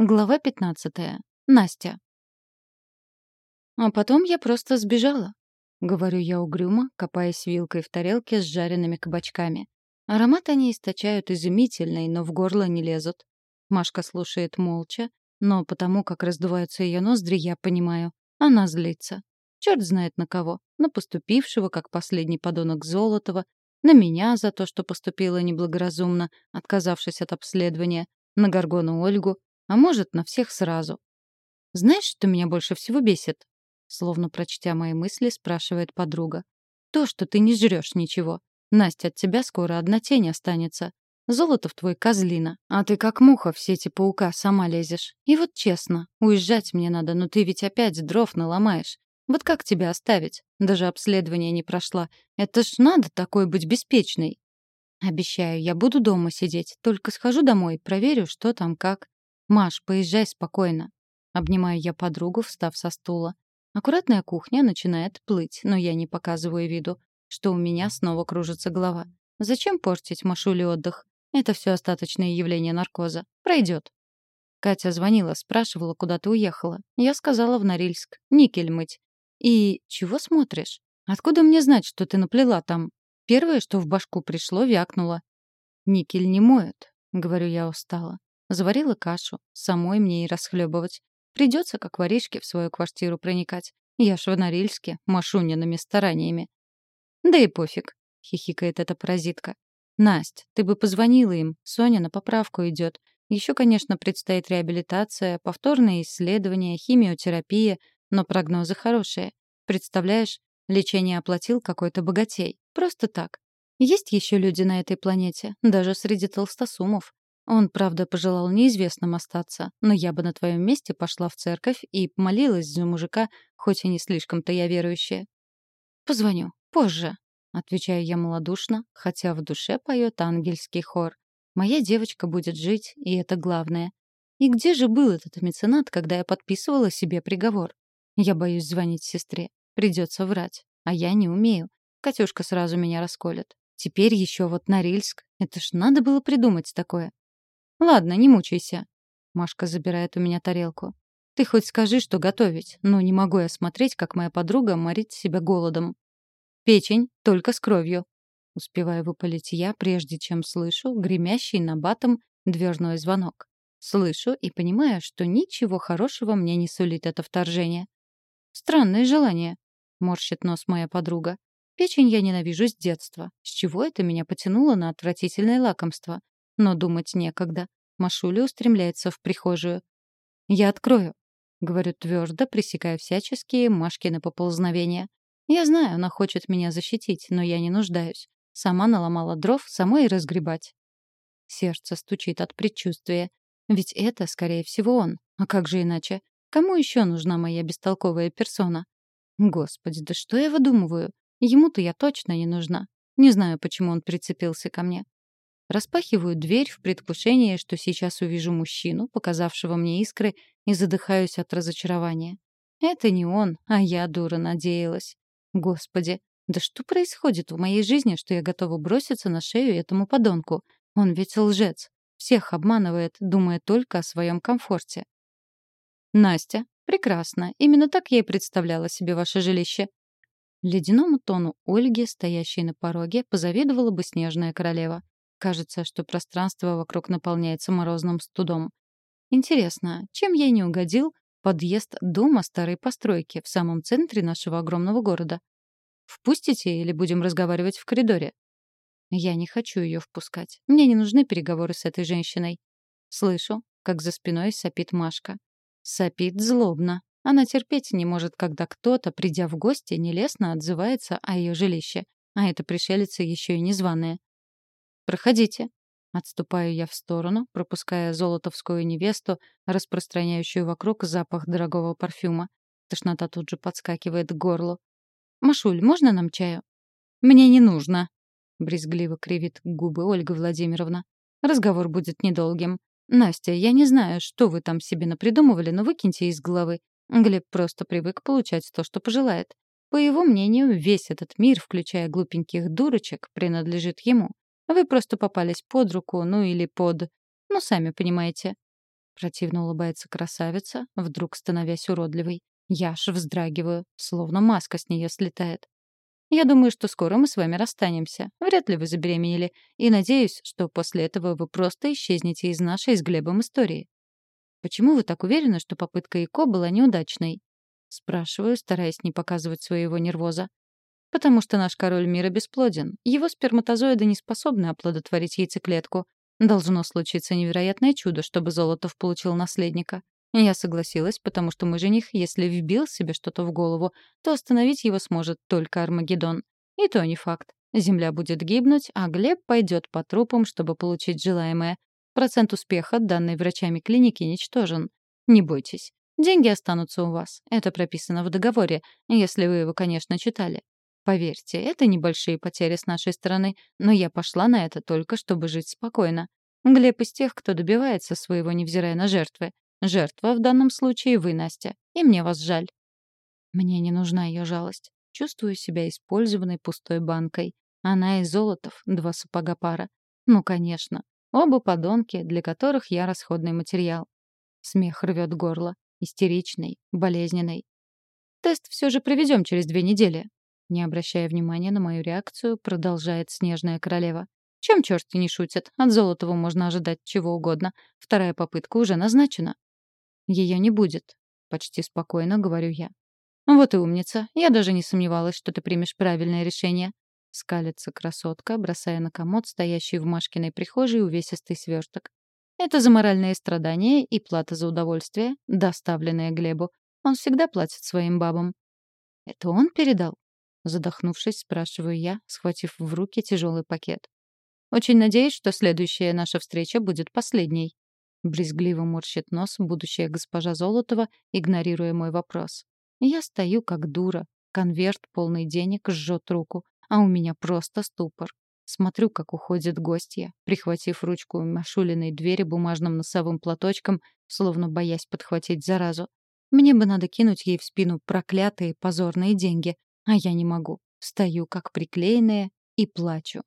Глава 15. Настя. А потом я просто сбежала. Говорю я угрюмо, копаясь вилкой в тарелке с жареными кабачками. Аромат они источают изумительный, но в горло не лезут. Машка слушает молча, но потому как раздуваются ее ноздри, я понимаю. Она злится. Черт знает на кого. На поступившего, как последний подонок Золотова, на меня за то, что поступила неблагоразумно, отказавшись от обследования, на Горгону Ольгу, а может, на всех сразу. «Знаешь, что меня больше всего бесит?» Словно прочтя мои мысли, спрашивает подруга. «То, что ты не жрешь ничего. Настя, от тебя скоро одна тень останется. Золото в твой козлина, а ты как муха в сети паука сама лезешь. И вот честно, уезжать мне надо, но ты ведь опять дров наломаешь. Вот как тебя оставить? Даже обследование не прошла. Это ж надо такой быть беспечной. Обещаю, я буду дома сидеть, только схожу домой, проверю, что там как. «Маш, поезжай спокойно». Обнимаю я подругу, встав со стула. Аккуратная кухня начинает плыть, но я не показываю виду, что у меня снова кружится голова. Зачем портить Машуле отдых? Это все остаточное явление наркоза. Пройдет. Катя звонила, спрашивала, куда ты уехала. Я сказала в Норильск. Никель мыть. И чего смотришь? Откуда мне знать, что ты наплела там? Первое, что в башку пришло, вякнуло. Никель не моют, говорю я устало. Заварила кашу, самой мне и расхлебывать. Придется, как воришке, в свою квартиру проникать. Я ж в Норильске, Машунинами стараниями. Да и пофиг, хихикает эта паразитка. Насть, ты бы позвонила им, Соня на поправку идет. Еще, конечно, предстоит реабилитация, повторные исследования, химиотерапия, но прогнозы хорошие. Представляешь, лечение оплатил какой-то богатей. Просто так. Есть еще люди на этой планете, даже среди толстосумов. Он, правда, пожелал неизвестным остаться, но я бы на твоем месте пошла в церковь и молилась за мужика, хоть и не слишком-то я верующая. «Позвоню. Позже», — отвечаю я малодушно, хотя в душе поет ангельский хор. «Моя девочка будет жить, и это главное. И где же был этот меценат, когда я подписывала себе приговор? Я боюсь звонить сестре. Придется врать. А я не умею. Катюшка сразу меня расколет. Теперь еще вот Норильск. Это ж надо было придумать такое. «Ладно, не мучайся». Машка забирает у меня тарелку. «Ты хоть скажи, что готовить, но не могу я смотреть, как моя подруга морит себя голодом. Печень, только с кровью». Успеваю выпалить я, прежде чем слышу гремящий на батом дверной звонок. Слышу и понимаю, что ничего хорошего мне не сулит это вторжение. «Странное желание», — морщит нос моя подруга. «Печень я ненавижу с детства. С чего это меня потянуло на отвратительное лакомство? Но думать некогда. Машуля устремляется в прихожую. «Я открою», — говорю твердо, пресекая всяческие Машкины поползновения. «Я знаю, она хочет меня защитить, но я не нуждаюсь. Сама наломала дров, самой и разгребать». Сердце стучит от предчувствия. Ведь это, скорее всего, он. А как же иначе? Кому еще нужна моя бестолковая персона? Господи, да что я выдумываю? Ему-то я точно не нужна. Не знаю, почему он прицепился ко мне. Распахиваю дверь в предвкушении, что сейчас увижу мужчину, показавшего мне искры, и задыхаюсь от разочарования. Это не он, а я, дура, надеялась. Господи, да что происходит в моей жизни, что я готова броситься на шею этому подонку? Он ведь лжец. Всех обманывает, думая только о своем комфорте. Настя, прекрасно. Именно так я и представляла себе ваше жилище. Ледяному тону Ольги, стоящей на пороге, позавидовала бы снежная королева. Кажется, что пространство вокруг наполняется морозным студом. Интересно, чем ей не угодил подъезд дома старой постройки в самом центре нашего огромного города? Впустите или будем разговаривать в коридоре? Я не хочу ее впускать. Мне не нужны переговоры с этой женщиной. Слышу, как за спиной сопит Машка. Сопит злобно. Она терпеть не может, когда кто-то, придя в гости, нелестно отзывается о ее жилище. А эта пришелица еще и незваная. «Проходите». Отступаю я в сторону, пропуская золотовскую невесту, распространяющую вокруг запах дорогого парфюма. Тошнота тут же подскакивает к горлу. «Машуль, можно нам чаю?» «Мне не нужно», — брезгливо кривит губы Ольга Владимировна. «Разговор будет недолгим. Настя, я не знаю, что вы там себе напридумывали, но выкиньте из головы. Глеб просто привык получать то, что пожелает. По его мнению, весь этот мир, включая глупеньких дурочек, принадлежит ему. Вы просто попались под руку, ну или под... Ну, сами понимаете. Противно улыбается красавица, вдруг становясь уродливой. Я аж вздрагиваю, словно маска с нее слетает. Я думаю, что скоро мы с вами расстанемся. Вряд ли вы забеременели. И надеюсь, что после этого вы просто исчезнете из нашей с Глебом истории. Почему вы так уверены, что попытка ИКО была неудачной? Спрашиваю, стараясь не показывать своего нервоза. Потому что наш король мира бесплоден. Его сперматозоиды не способны оплодотворить яйцеклетку. Должно случиться невероятное чудо, чтобы Золотов получил наследника. Я согласилась, потому что мой жених, если вбил себе что-то в голову, то остановить его сможет только Армагеддон. И то не факт. Земля будет гибнуть, а Глеб пойдет по трупам, чтобы получить желаемое. Процент успеха данной врачами клиники ничтожен. Не бойтесь. Деньги останутся у вас. Это прописано в договоре, если вы его, конечно, читали. Поверьте, это небольшие потери с нашей стороны, но я пошла на это только, чтобы жить спокойно. Глеб из тех, кто добивается своего, невзирая на жертвы. Жертва в данном случае вы, Настя, и мне вас жаль. Мне не нужна ее жалость. Чувствую себя использованной пустой банкой. Она и Золотов, два сапога пара. Ну, конечно. Оба подонки, для которых я расходный материал. Смех рвет горло. Истеричный, болезненный. Тест все же проведем через две недели. Не обращая внимания на мою реакцию, продолжает снежная королева. Чем черти не шутят? От Золотого можно ожидать чего угодно. Вторая попытка уже назначена. Ее не будет. Почти спокойно говорю я. Вот и умница. Я даже не сомневалась, что ты примешь правильное решение. Скалится красотка, бросая на комод, стоящий в Машкиной прихожей увесистый сверток. Это за моральные страдания и плата за удовольствие, доставленное Глебу. Он всегда платит своим бабам. Это он передал? Задохнувшись, спрашиваю я, схватив в руки тяжелый пакет. Очень надеюсь, что следующая наша встреча будет последней. Брезгливо морщит нос будущая госпожа Золотова, игнорируя мой вопрос. Я стою как дура. Конверт, полный денег, жжет руку. А у меня просто ступор. Смотрю, как уходит гостья, прихватив ручку Машулиной двери бумажным носовым платочком, словно боясь подхватить заразу. Мне бы надо кинуть ей в спину проклятые позорные деньги, а я не могу. Стою как приклеенная и плачу.